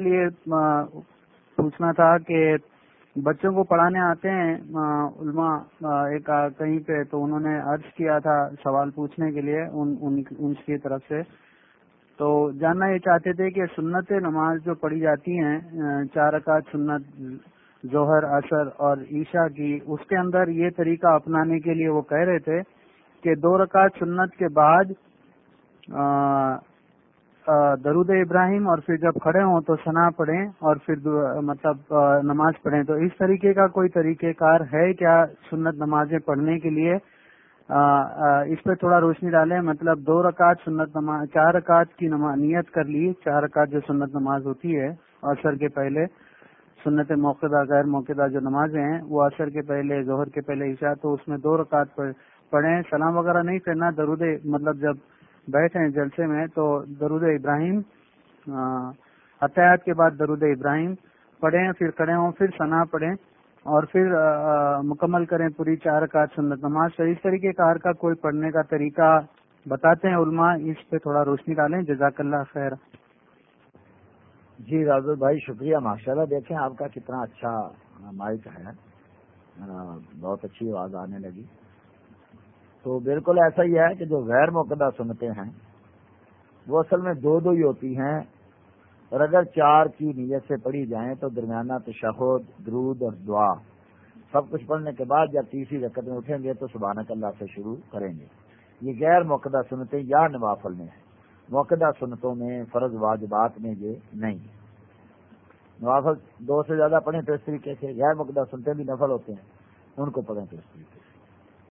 لیے پوچھنا تھا کہ بچوں کو پڑھانے آتے ہیں علماء ایک کہیں پہ تو انہوں نے عرض کیا تھا سوال پوچھنے کے لیے ان ان کی طرف سے۔ تو جاننا یہ چاہتے تھے کہ سنت نماز جو پڑھی جاتی ہیں چار رکعت سنت، ظہر اثر اور عشاء کی، اس کے اندر یہ طریقہ اپنانے کے لیے وہ کہہ رہے تھے کہ دو رکعت سنت کے بعد درود ابراہیم اور پھر جب کھڑے ہوں تو سنا پڑھیں اور پھر مطلب نماز پڑھیں۔ تو اس طریقے کا کوئی طریقہ کار ہے کیا سنت نمازیں پڑھنے کے لیے؟ اس پہ تھوڑا روشنی ڈالیں۔ مطلب دو رکعت سنت نماز چار رکعت کی نیت کر لی۔ چار رکعت جو سنت نماز ہوتی ہے، عصر کے پہلے سنت موقع غیر موقع جو نمازیں ہیں، وہ عصر کے پہلے، ظہر کے پہلے، عشاء تو اس میں دو رکعت پڑھیں۔ سلام وغیرہ نہیں کرنا، درود مطلب جب بیٹھے ہیں جلسے میں تو درود ابراہیم عطیات کے بعد درود ابراہیم پڑھیں، پھر کھڑے ہوں، پھر ثنا پڑھیں اور پھر مکمل کریں پوری چار کا سنت نماز تو اس طریقے کا ہر کا کوئی پڑھنے کا طریقہ بتاتے ہیں علماء، اس پہ تھوڑا روشنی ڈالیں۔ جزاک اللہ خیر۔ جی راز بھائی، شکریہ، ماشاء اللہ دیکھیں آپ کا کتنا اچھا مائک ہے۔ بہت اچھی آواز آنے لگی۔ تو بالکل ایسا ہی ہے کہ جو غیر موقع سنتے ہیں، وہ اصل میں دو دو ہی ہوتی ہیں۔ اور اگر چار کی نیت سے پڑھی جائیں تو درمیانہ تشہد، درود اور دعا سب کچھ پڑھنے کے بعد جب تیسری رقط میں اٹھیں گے تو سبحانک اللہ سے شروع کریں گے۔ یہ غیر موقع سنتے یا نوافل میں ہے موقع سنتوں میں فرض واجبات میں یہ نہیں۔ ہے نوافل دو سے زیادہ پڑھیں تو اس طریقے سے غیر موقع سنتے بھی نفل ہوتے ہیں، ان کو پڑھیں تو اس طریقے